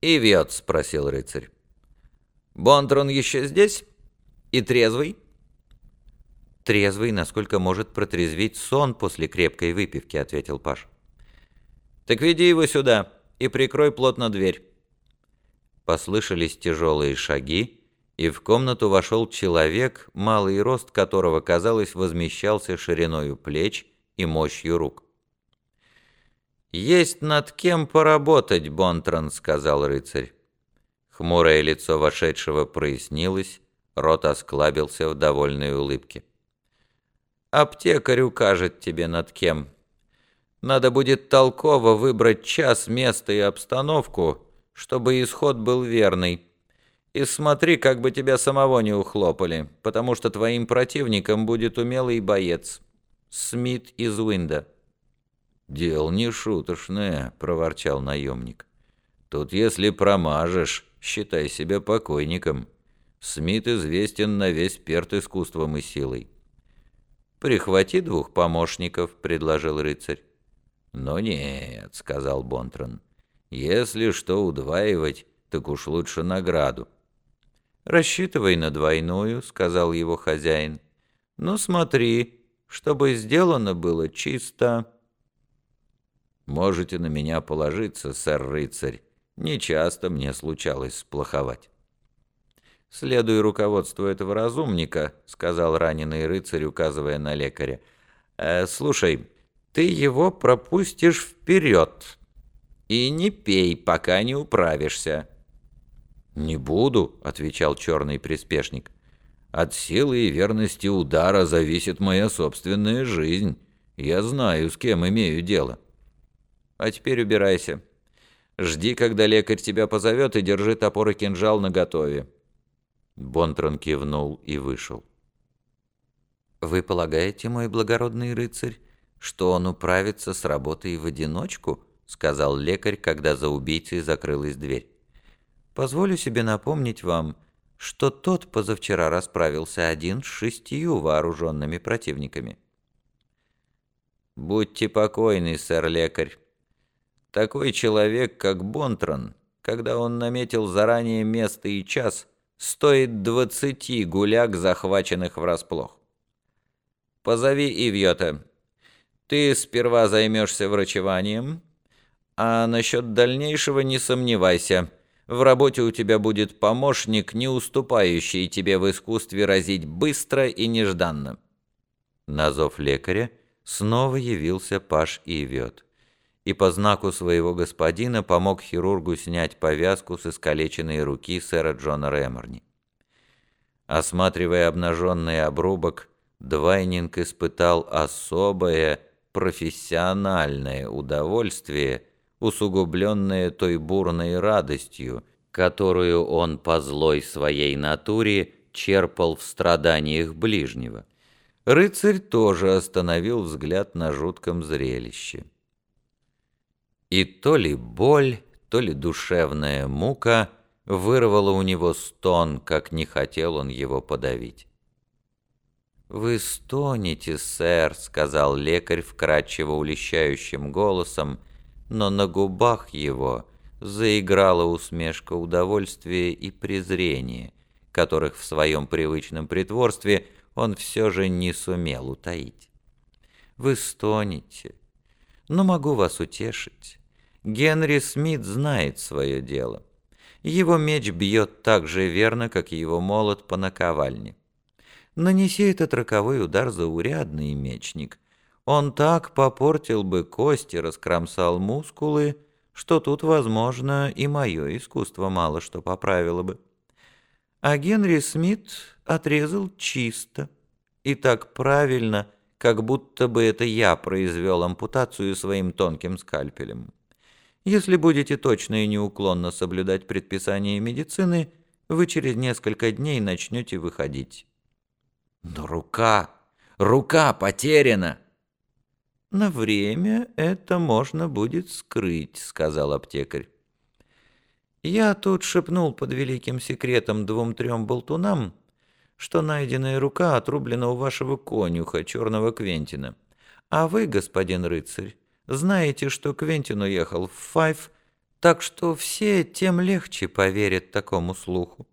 «И вьет?» — спросил рыцарь. «Бонтрон еще здесь? И трезвый?» «Трезвый, насколько может протрезвить сон после крепкой выпивки», — ответил Паш. «Так веди его сюда и прикрой плотно дверь». Послышались тяжелые шаги, и в комнату вошел человек, малый рост которого, казалось, возмещался шириною плеч и мощью рук. «Есть над кем поработать, Бонтран», — сказал рыцарь. Хмурое лицо вошедшего прояснилось, рот осклабился в довольной улыбке. «Аптекарь укажет тебе над кем. Надо будет толково выбрать час, место и обстановку, чтобы исход был верный. И смотри, как бы тебя самого не ухлопали, потому что твоим противником будет умелый боец. Смит из Уинда». «Дел не шуточное», — проворчал наемник. «Тут если промажешь, считай себя покойником. Смит известен на весь перт искусством и силой». «Прихвати двух помощников», — предложил рыцарь. «Но нет», — сказал Бонтрон. «Если что удваивать, так уж лучше награду». «Рассчитывай на двойную», — сказал его хозяин. «Ну смотри, чтобы сделано было чисто». «Можете на меня положиться, сэр-рыцарь. Нечасто мне случалось сплоховать». «Следуй руководству этого разумника», — сказал раненый рыцарь, указывая на лекаря. «Э, «Слушай, ты его пропустишь вперед и не пей, пока не управишься». «Не буду», — отвечал черный приспешник. «От силы и верности удара зависит моя собственная жизнь. Я знаю, с кем имею дело». «А теперь убирайся. Жди, когда лекарь тебя позовет, и держи топор и кинжал наготове». Бонтрон кивнул и вышел. «Вы полагаете, мой благородный рыцарь, что он управится с работой в одиночку?» — сказал лекарь, когда за убийцей закрылась дверь. Позволю себе напомнить вам, что тот позавчера расправился один с шестью вооруженными противниками. «Будьте покойны, сэр-лекарь. Такой человек, как Бонтрон, когда он наметил заранее место и час, стоит двадцати гуляк, захваченных врасплох. Позови Ивьота. Ты сперва займешься врачеванием, а насчет дальнейшего не сомневайся». В работе у тебя будет помощник, не уступающий тебе в искусстве разить быстро и нежданно». На зов лекаря снова явился Паш Ивет и по знаку своего господина помог хирургу снять повязку с искалеченной руки сэра Джона Рэморни. Осматривая обнаженный обрубок, Двайнинг испытал особое профессиональное удовольствие – усугубленное той бурной радостью, которую он по злой своей натуре черпал в страданиях ближнего. Рыцарь тоже остановил взгляд на жутком зрелище. И то ли боль, то ли душевная мука вырвала у него стон, как не хотел он его подавить. «Вы стонете, сэр», — сказал лекарь вкрадчиво улещающим голосом, но на губах его заиграла усмешка удовольствия и презрения, которых в своем привычном притворстве он все же не сумел утаить. «Вы стонете, но могу вас утешить. Генри Смит знает свое дело. Его меч бьет так же верно, как его молот по наковальне. Нанеси этот роковой удар заурядный мечник, он так попортил бы кости, раскромсал мускулы, что тут, возможно, и мое искусство мало что поправило бы. А Генри Смит отрезал чисто и так правильно, как будто бы это я произвел ампутацию своим тонким скальпелем. Если будете точно и неуклонно соблюдать предписания медицины, вы через несколько дней начнете выходить. Но рука, рука потеряна. «На время это можно будет скрыть», — сказал аптекарь. «Я тут шепнул под великим секретом двум-трем болтунам, что найденная рука отрублена у вашего конюха, черного Квентина. А вы, господин рыцарь, знаете, что Квентин уехал в Файв Так что все тем легче поверят такому слуху.